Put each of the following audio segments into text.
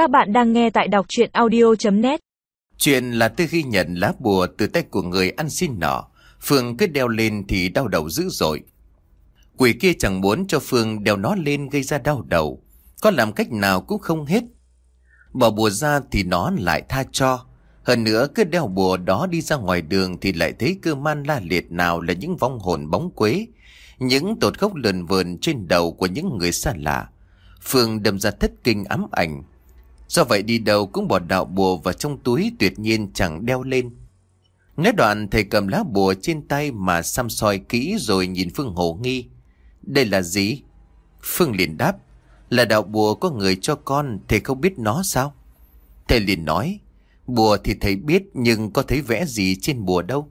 Các bạn đang nghe tại đọc chuyện audio.net Chuyện là từ khi nhận lá bùa từ tay của người ăn xin nọ, Phương cứ đeo lên thì đau đầu dữ dội. Quỷ kia chẳng muốn cho Phương đeo nó lên gây ra đau đầu, có làm cách nào cũng không hết. Bỏ bùa ra thì nó lại tha cho. Hơn nữa cứ đeo bùa đó đi ra ngoài đường thì lại thấy cơ man la liệt nào là những vong hồn bóng quế, những tột khốc lườn vườn trên đầu của những người xa lạ. Phương đâm ra thất kinh ám ảnh. Do vậy đi đâu cũng bỏ đạo bùa vào trong túi tuyệt nhiên chẳng đeo lên. Nói đoạn thầy cầm lá bùa trên tay mà xăm soi kỹ rồi nhìn Phương hồ nghi. Đây là gì? Phương liền đáp. Là đạo bùa có người cho con, thầy không biết nó sao? Thầy liền nói. Bùa thì thầy biết nhưng có thấy vẽ gì trên bùa đâu.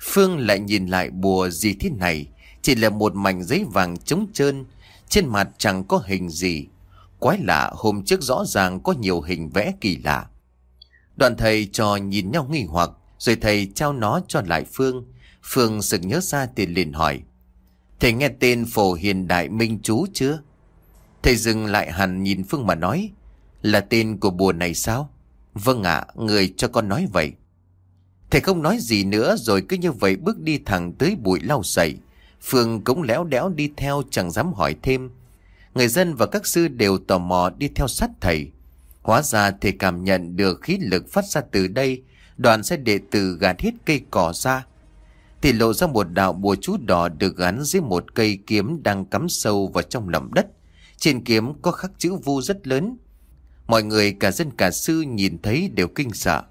Phương lại nhìn lại bùa gì thế này. Chỉ là một mảnh giấy vàng trống trơn. Trên mặt chẳng có hình gì. Quái lạ hôm trước rõ ràng có nhiều hình vẽ kỳ lạ. Đoàn thầy trò nhìn nhau nghi hoặc rồi thầy trao nó cho lại Phương. Phương sực nhớ ra thì liền hỏi. Thầy nghe tên Phổ Hiền Đại Minh Chú chưa? Thầy dừng lại hẳn nhìn Phương mà nói. Là tên của bùa này sao? Vâng ạ, người cho con nói vậy. Thầy không nói gì nữa rồi cứ như vậy bước đi thẳng tới bụi lau sậy. Phương cũng léo đéo đi theo chẳng dám hỏi thêm. Người dân và các sư đều tò mò đi theo sát thầy. Hóa ra thầy cảm nhận được khí lực phát ra từ đây, đoàn sẽ đệ tử gạt hết cây cỏ ra. Thì lộ ra một đạo bùa chú đỏ được gắn dưới một cây kiếm đang cắm sâu vào trong lòng đất. Trên kiếm có khắc chữ vu rất lớn. Mọi người cả dân cả sư nhìn thấy đều kinh sợ.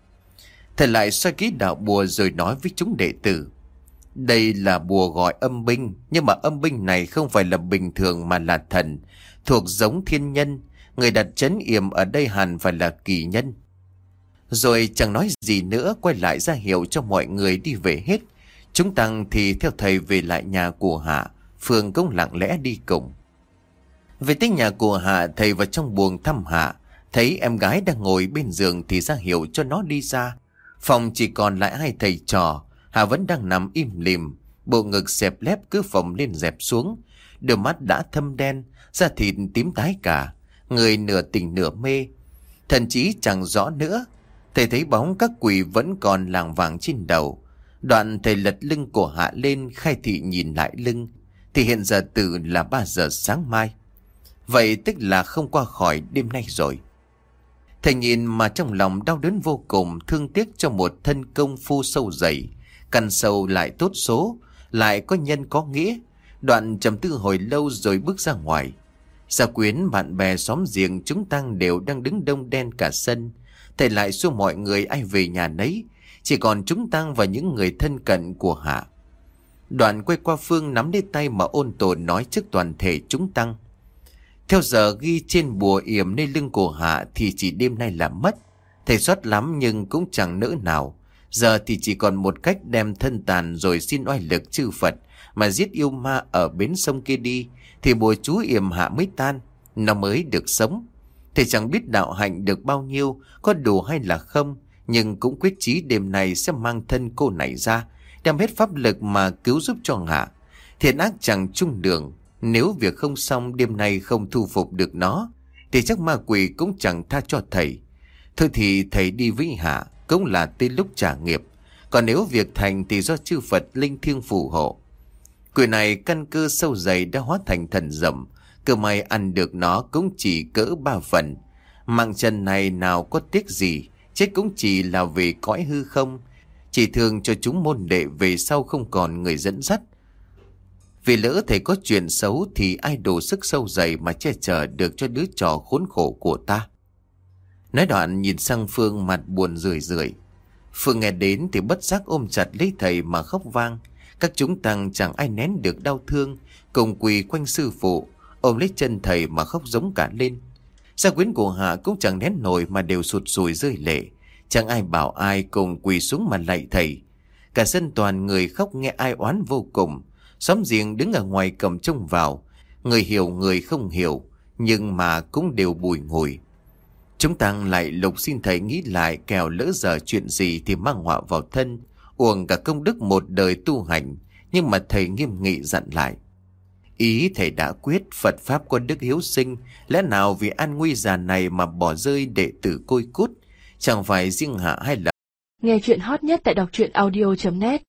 Thầy lại xoay ký đạo bùa rồi nói với chúng đệ tử. Đây là bùa gọi âm binh, nhưng mà âm binh này không phải là bình thường mà là thần, thuộc giống thiên nhân. Người đặt chấn yểm ở đây hẳn phải là kỳ nhân. Rồi chẳng nói gì nữa quay lại ra hiệu cho mọi người đi về hết. Chúng tăng thì theo thầy về lại nhà của Hạ, Phương cũng lặng lẽ đi cùng. Về tới nhà của Hạ, thầy vào trong buồng thăm Hạ, thấy em gái đang ngồi bên giường thì ra hiệu cho nó đi ra. Phòng chỉ còn lại hai thầy trò, Hạ vẫn đang nằm im lìm, bộ ngực xẹp lép cứ phồng lên dẹp xuống, đôi mắt đã thâm đen, da thịt tím tái cả, người nửa tỉnh nửa mê. Thần chí chẳng rõ nữa, thầy thấy bóng các quỷ vẫn còn làng vàng trên đầu. Đoạn thầy lật lưng của Hạ lên khai thị nhìn lại lưng, thì hiện giờ tự là 3 giờ sáng mai. Vậy tức là không qua khỏi đêm nay rồi. Thầy nhìn mà trong lòng đau đớn vô cùng thương tiếc cho một thân công phu sâu dày, căn sâu lại tốt số, lại có nhân có nghĩa. Đoạn trầm tư hồi lâu rồi bước ra ngoài. Gia quyến bạn bè xóm giềng chúng tăng đều đang đứng đông đen cả sân. Thầy lại xua mọi người ai về nhà nấy. Chỉ còn chúng tăng và những người thân cận của Hạ. Đoạn quay qua Phương nắm lấy tay mà ôn tồn nói trước toàn thể chúng tăng. Theo giờ ghi trên bùa yểm nơi lưng của Hạ thì chỉ đêm nay là mất. Thầy xót lắm nhưng cũng chẳng nỡ nào. Giờ thì chỉ còn một cách đem thân tàn rồi xin oai lực chư Phật mà giết yêu ma ở bến sông kia đi thì bùa chú yểm Hạ mới tan, nó mới được sống. Thầy chẳng biết đạo hạnh được bao nhiêu, có đủ hay là không, nhưng cũng quyết chí đêm này sẽ mang thân cô này ra, đem hết pháp lực mà cứu giúp cho Hạ. Thiện ác chẳng chung đường, nếu việc không xong đêm nay không thu phục được nó, thì chắc ma quỷ cũng chẳng tha cho thầy. Thôi thì thầy đi với Hạ cũng là tới lúc trả nghiệp. Còn nếu việc thành thì do chư Phật linh thiêng phù hộ. Quỷ này căn cơ sâu dày đã hóa thành thần rậm. Cơ may ăn được nó cũng chỉ cỡ ba phần. Mạng chân này nào có tiếc gì, chết cũng chỉ là vì cõi hư không. Chỉ thường cho chúng môn đệ về sau không còn người dẫn dắt. Vì lỡ thầy có chuyện xấu thì ai đủ sức sâu dày mà che chở được cho đứa trò khốn khổ của ta. Nói đoạn nhìn sang Phương mặt buồn rười rượi. Phương nghe đến thì bất giác ôm chặt lấy thầy mà khóc vang. Các chúng tăng chẳng ai nén được đau thương, cùng quỳ quanh sư phụ, ôm lấy chân thầy mà khóc giống cả lên. Gia quyến của Hạ cũng chẳng nén nổi mà đều sụt sùi rơi lệ. Chẳng ai bảo ai cùng quỳ xuống mà lạy thầy. Cả dân toàn người khóc nghe ai oán vô cùng. Xóm riêng đứng ở ngoài cầm trông vào. Người hiểu người không hiểu, nhưng mà cũng đều bùi ngùi. Chúng tăng lại lục xin thầy nghĩ lại kèo lỡ giờ chuyện gì thì mang họa vào thân, uổng cả công đức một đời tu hành, nhưng mà thầy nghiêm nghị dặn lại. Ý thầy đã quyết Phật Pháp có đức hiếu sinh Lẽ nào vì an nguy già này mà bỏ rơi đệ tử côi cút Chẳng phải riêng hạ hay là Nghe chuyện hot nhất tại đọc truyện audio.net